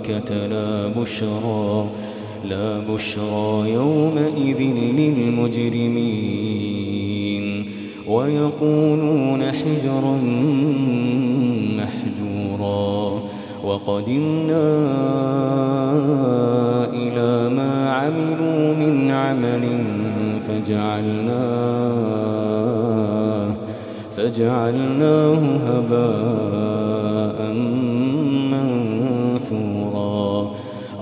لا بشرى لا بشرى يومئذ للمجرمين. ويقولون حجرا محجورا. وقدمنا إلى ما عملوا من عمل فجعلناه فجعلناه هباء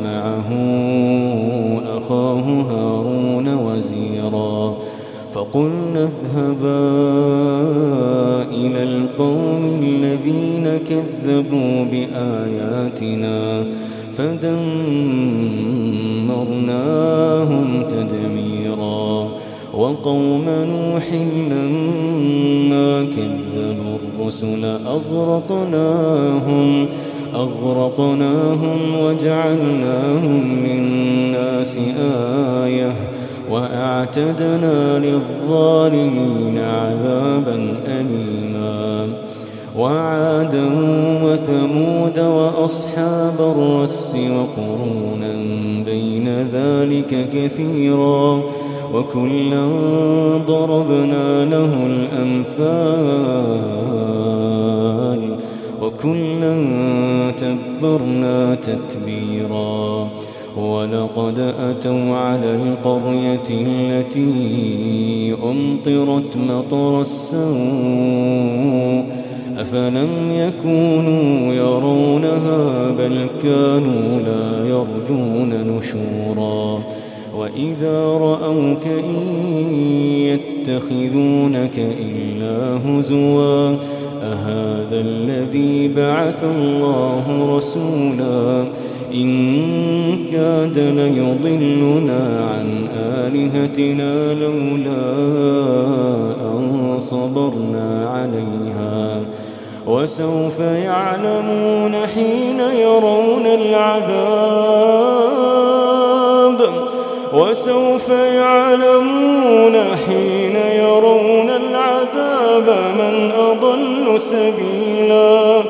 معه أخاه هارون وزيرا. فقلنا اذهبا إلى القوم الذين كذبوا بآياتنا فدمرناهم تدميرا. وقوم نوح لما كذبوا الرسل أغرقناهم أغرقناهم وجعلناهم للناس آية وأعتدنا للظالمين عذابا أليما وعادا وثمود وأصحاب الرس وقرونا بين ذلك كثيرا وكلا ضربنا له الأمثال وكلا تبرنا تتبيرا. ولقد أتوا على القرية التي أمطرت مطر السوء. أفلم يكونوا يرونها بل كانوا لا يرجون نشورا. وإذا رأوك إن يتخذونك إلا هزوا. أهذا الذي بعث الله رسولا. إن كاد ليضلنا عن آلهتنا لولا أن صبرنا عليها. وسوف يعلمون حين يرون العذاب. وسوف يعلمون حين يرون العذاب من أضل سبيلا.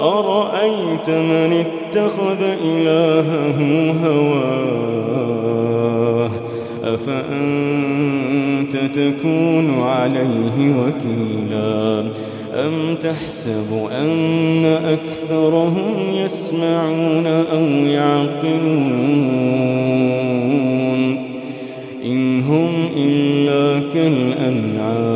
أرأيت من اتخذ إلهه هواه؟ أفأنت تكون عليه وكيلا؟ أم تحسب أن أكثرهم يسمعون أو يعقلون؟ إن هم إلا كالأنعام.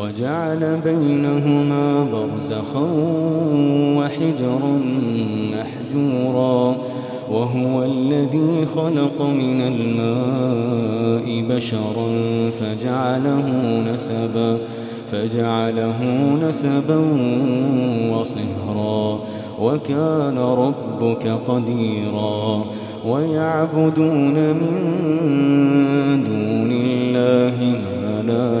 وجعل بينهما برزخا وحجرا محجورا وهو الذي خلق من الماء بشرا فجعله نسبا فجعله نسبا وصهرا وكان ربك قديرا ويعبدون من دون الله ما لا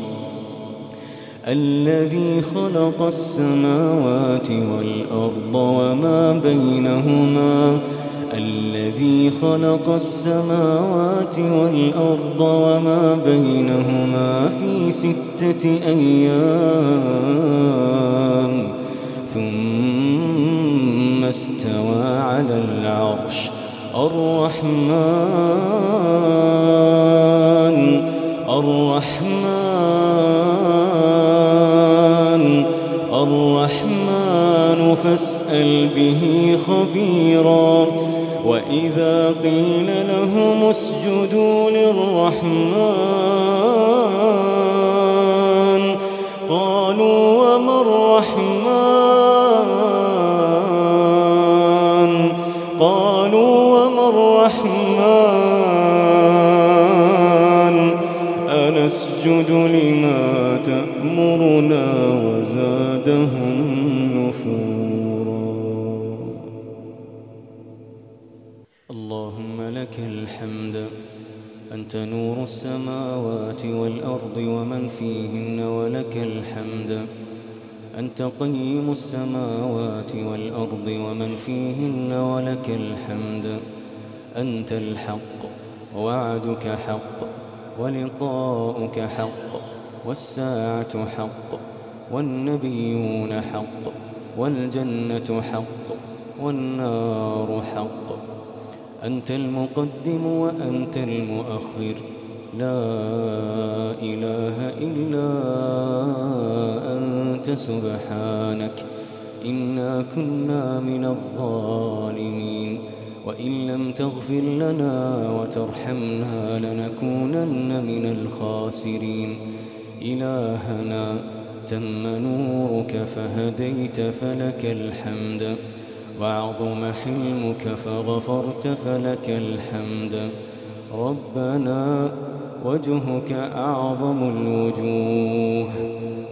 الذي خلق السماوات والأرض وما بينهما الذي خلق السماوات والأرض وما بينهما في ستة أيام ثم استوى على العرش الرحمن الرحمن. فاسأل به خبيرا. وإذا قيل لهم اسجدوا للرحمن قالوا وما الرحمن؟ قالوا وما الرحمن؟ أنسجدوا الحمد أنت نور السماوات والأرض ومن فيهن ولك الحمد. أنت قيم السماوات والأرض ومن فيهن ولك الحمد. أنت الحق وعدك حق ولقاؤك حق والساعة حق والنبيون حق والجنة حق والنار حق. أنت المقدم وأنت المؤخر. لا إله إلا أنت سبحانك. إنا كنا من الظالمين. وإن لم تغفر لنا وترحمنا لنكونن من الخاسرين. إلهنا تم نورك فهديت فلك الحمد. وعظم حلمك فغفرت فلك الحمد. ربنا وجهك أعظم الوجوه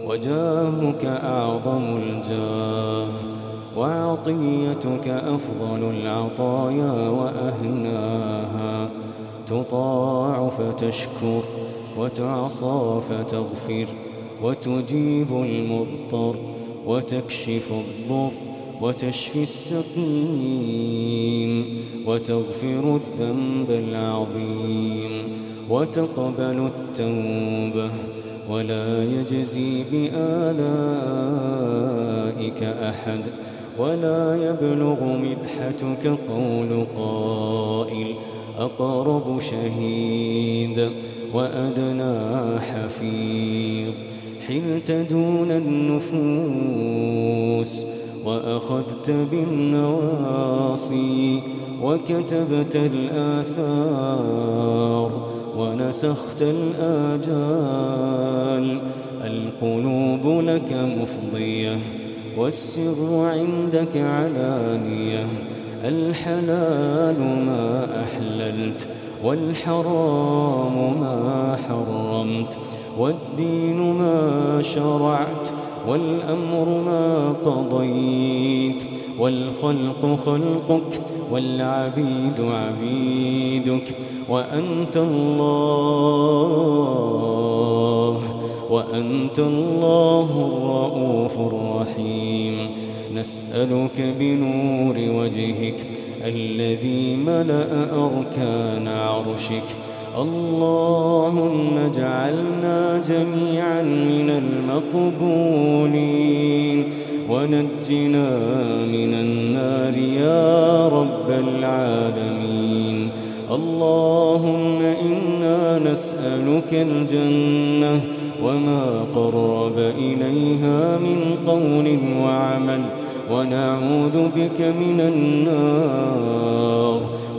وجاهك أعظم الجاه وعطيتك أفضل العطايا وأهناها. تطاع فتشكر وتعصى فتغفر وتجيب المضطر وتكشف الضر. وتشفي السقيم وتغفر الذنب العظيم وتقبل التوبة ولا يجزي بآلائك أحد ولا يبلغ مدحتك قول قائل أقرب شهيد وأدنى حفيظ حلت دون النفوس وأخذت بالنواصي وكتبت الآثار ونسخت الآجال. القلوب لك مفضية والسر عندك علانية. الحلال ما أحللت والحرام ما حرمت. والدين ما شرعت والأمر ما قضيت والخلق خلقك والعبيد عبيدك وأنت الله وأنت الله الرؤوف الرحيم. نسألك بنور وجهك الذي ملأ أركان عرشك. اللهم اجعلنا جميعا من المقبولين. ونجنا من النار يا رب العالمين. اللهم إنا نسألك الجنة وما قرب إليها من قول وعمل. ونعوذ بك من النار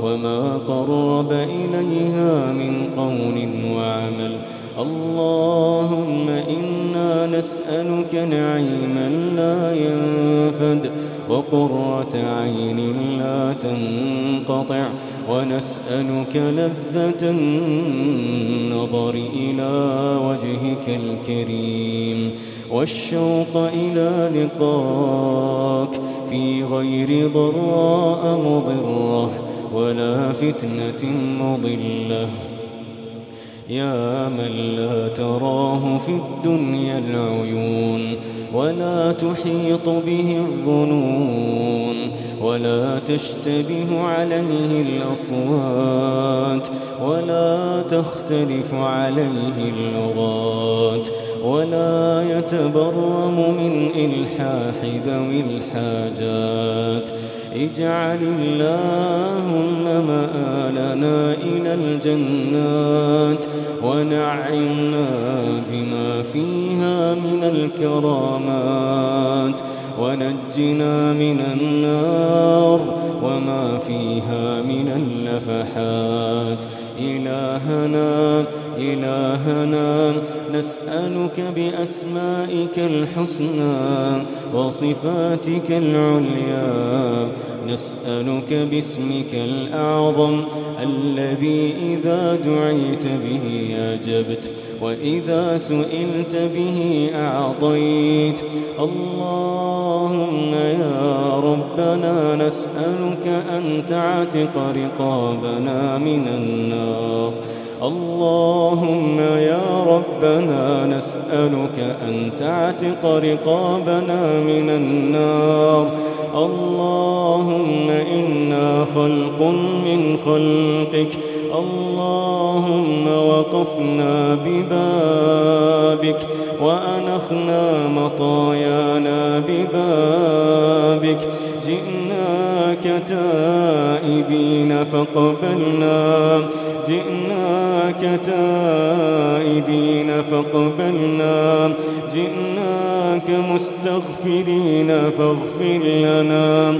وما قرب إليها من قول وعمل. اللهم إنا نسألك نعيما لا ينفد وقرة عين لا تنقطع ونسألك لذة النظر إلى وجهك الكريم. والشوق إلى لقاك في غير ضراء مضرة ولا فتنة مضلة. يا من لا تراه في الدنيا العيون ولا تحيط به الظنون ولا تشتبه عليه الأصوات ولا تختلف عليه اللغات ولا يتبرم من إلحاح ذوي الحاجات. اجعل اللهم مآلنا إلى الجنات ونعمنا بما فيها من الكرامات. ونجنا من النار وما فيها من اللفحات إلهنا إلهنا نسألك بأسمائك الحسنى وصفاتك العليا. نسألك باسمك الأعظم الذي إذا دعيت به أجبت وإذا سئلت به أعطيت. اللهم يا ربنا نسألك أن تعتق رقابنا من النار. اللهم يا ربنا نسألك أن تعتق رقابنا من النار. اللهم إنا خلق من خلقك. اللهم وقفنا ببابك. وأنخنا مطايانا ببابك. جئناك تائبين فقبلنا جئناك تائبين فاقبلنا. جئناك مستغفرين فاغفر لنا.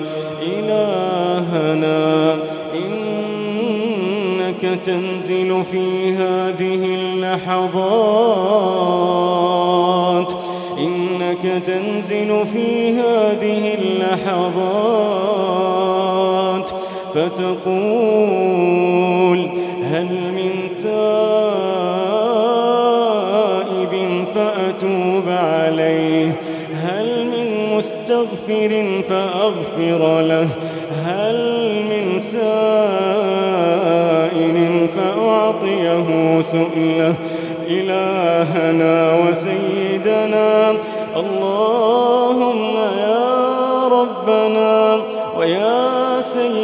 إلهنا إنك تنزل في هذه اللحظات. إنك تنزل في هذه اللحظات. فتقول هل مستغفر فأغفر له. هل من سائل فأعطيه سؤله. إلهنا وسيدنا. اللهم يا ربنا ويا سيدنا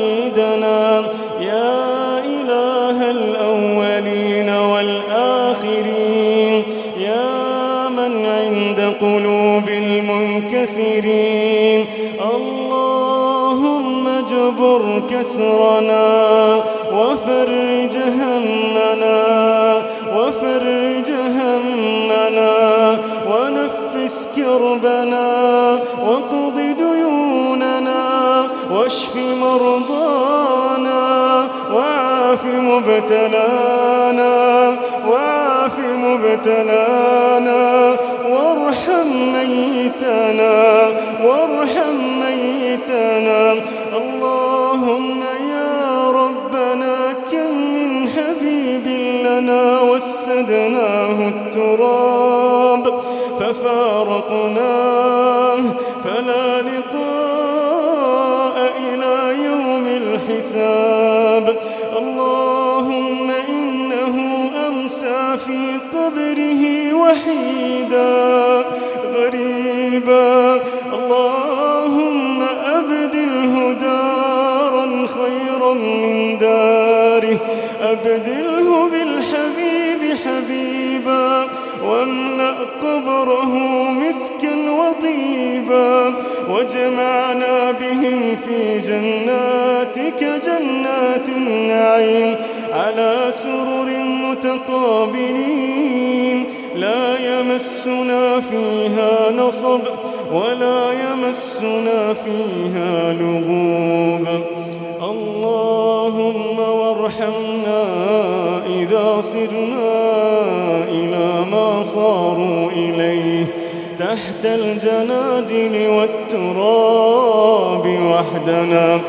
قلوب المنكسرين اللهم جبر كسرنا وفرج همنا وفرج همنا ونفس كربنا وقض ديوننا واشف مرضانا وعاف مبتلانا وعاف مبتلانا. ميتنا وارحم ميتنا. اللهم يا ربنا كم من حبيب لنا وسدناه التراب ففارقناه فلا لقاء إلى يوم الحساب. اللهم إنه أمسى في قبره وحيدا. غريبا اللهم أبدله دارا خيرا من داره. أبدله بالحبيب حبيبا واملأ قبره مسكا وطيبا. واجمعنا بهم في جناتك جنات النعيم على سرر متقابلين. لا يمسنا فيها نصب ولا يمسنا فيها لغوب. اللهم وارحمنا إذا صرنا إلى ما صاروا إليه تحت الجنادل والتراب وحدنا.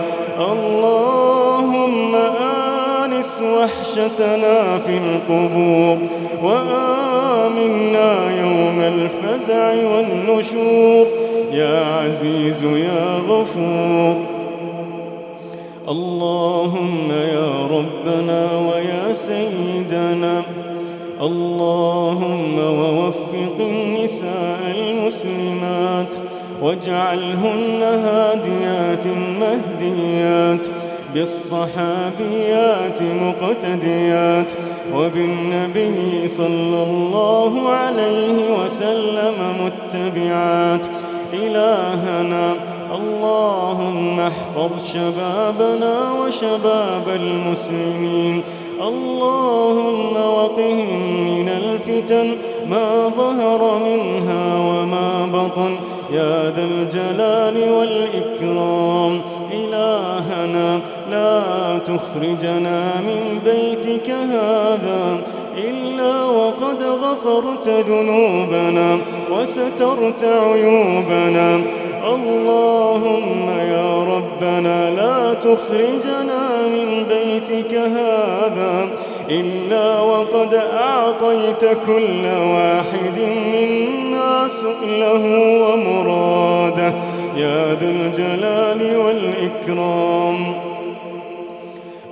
اللهم آنس وحشتنا في القبور وآمنا يوم الفزع والنشور. يا عزيز يا غفور. اللهم يا ربنا ويا سيدنا. اللهم ووفق النساء المسلمات. واجعلهن هاديات مهديات. بالصحابيات مقتديات وبالنبي صلى الله عليه وسلم متبعات. إلهنا اللهم احفظ شبابنا وشباب المسلمين. اللهم وقهم من الفتن ما ظهر منها وما بطن. يا ذا الجلال والإكرام. إلهنا لا تخرجنا من بيتك هذا إلا وقد غفرت ذنوبنا وسترت عيوبنا. اللهم يا ربنا لا تخرجنا من بيتك هذا إلا وقد أعطيت كل واحد منا سؤله ومراده. يا ذا الجلال والإكرام.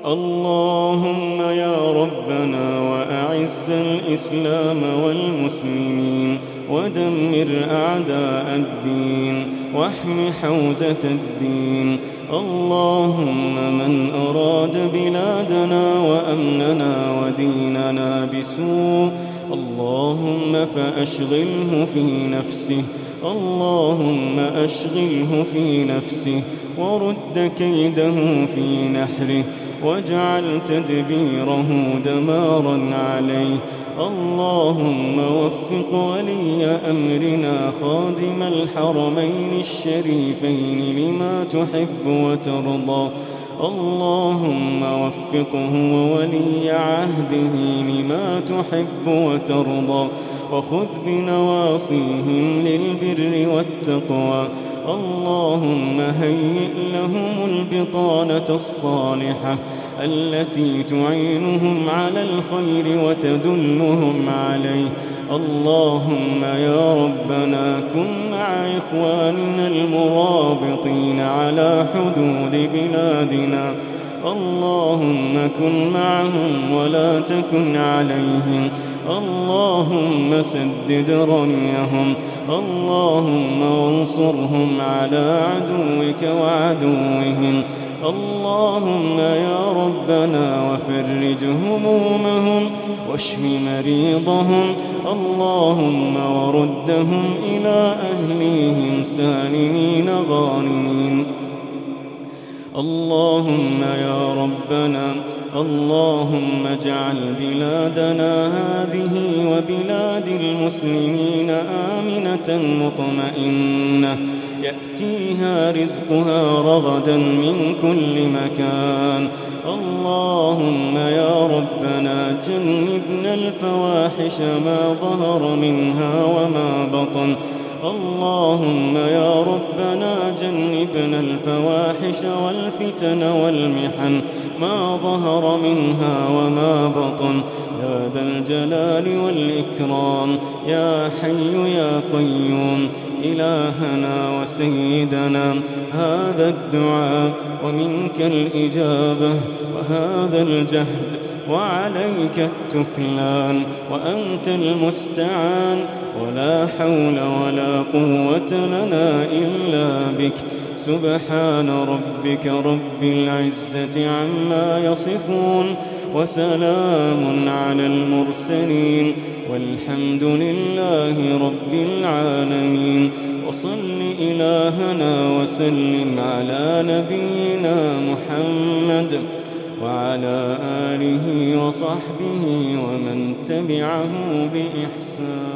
اللهم يا ربنا وأعز الإسلام والمسلمين ودمر أعداء الدين واحم حوزة الدين. اللهم من أراد بلادنا وأمننا وديننا بسوء اللهم فأشغله في نفسه. اللهم أشغله في نفسه ورد كيده في نحره واجعل تدبيره دمارا عليه. اللهم وفق ولي أمرنا خادم الحرمين الشريفين لما تحب وترضى. اللهم وفقه وولي عهده لما تحب وترضى وخذ بنواصيهم للبر والتقوى. اللهم هيئ لهم البطانة الصالحة التي تعينهم على الخير وتدلهم عليه. اللهم يا ربنا كن مع إخواننا المرابطين على حدود بلادنا. اللهم كن معهم ولا تكن عليهم. اللهم سدد رميهم اللهم وانصرهم على عدوك وعدوهم اللهم يا ربنا وفرج همومهم واشف مريضهم اللهم وردهم إلى أهليهم سالمين غانمين. اللهم يا ربنا اللهم اجعل بلادنا هذه وبلاد المسلمين آمنة مطمئنة. يأتيها رزقها رغدا من كل مكان. اللهم يا ربنا جنبنا الفواحش ما ظهر منها وما بطن. اللهم يا ربنا جنبنا الفواحش والفتن والمحن. ما ظهر منها وما بطن. يا ذا الجلال والإكرام يا حي يا قيوم إلهنا وسيدنا هذا الدعاء ومنك الإجابة وهذا الجهد وعليك التكلان وأنت المستعان ولا حول ولا قوة لنا إلا بك. سبحان ربك رب العزة عما يصفون وسلام على المرسلين والحمد لله رب العالمين وصل إلهنا وسلم على نبينا محمد وعلى آله وصحبه ومن تبعه بإحسان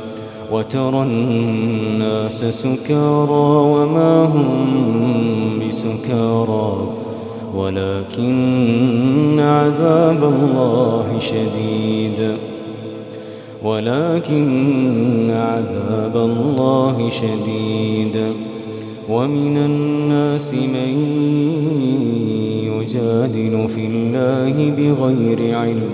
وترى الناس سكارى وما هم بسكارى ولكن عذاب الله شديد. ولكن عذاب الله شديد. ومن الناس من يجادل في الله بغير علم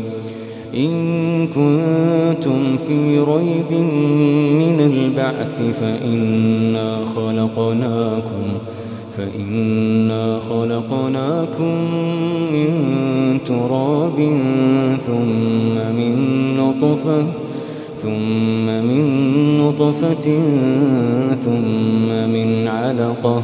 إن كنتم في ريب من البعث فإنا خلقناكم فإنا خلقناكم من تراب ثم من نطفة ثم من نطفة ثم من علقة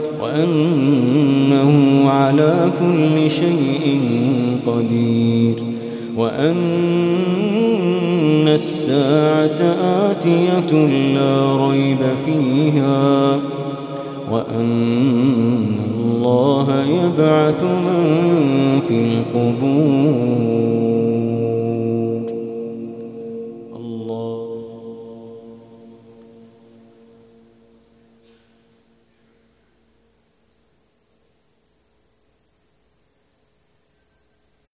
وأنه على كل شيء قدير وأن الساعة آتية لا ريب فيها وأن الله يبعث من في القبور